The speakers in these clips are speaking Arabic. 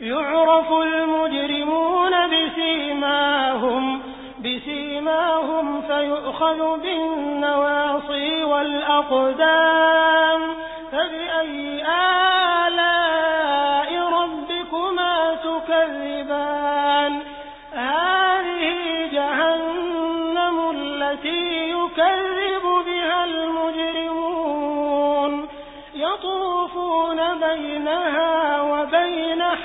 يعرف المجرمون بسيماهم بسيماهم فيؤخذ بالنواصي والأقدام. فبأي آلاء ربكما تكذبان؟ هذه جهنم التي يكذب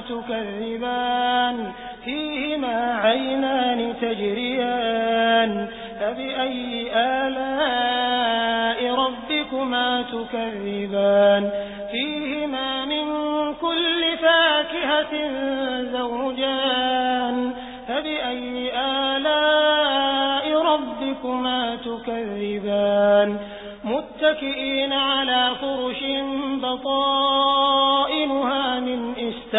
تكذبان. فيهما عينان تجريان. فبأي آلاء ربكما تكذبان؟ فيهما من كل فاكهة زوجان. فبأي آلاء ربكما تكذبان؟ متكئين على فرش من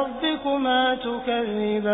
ربكما تكذبان.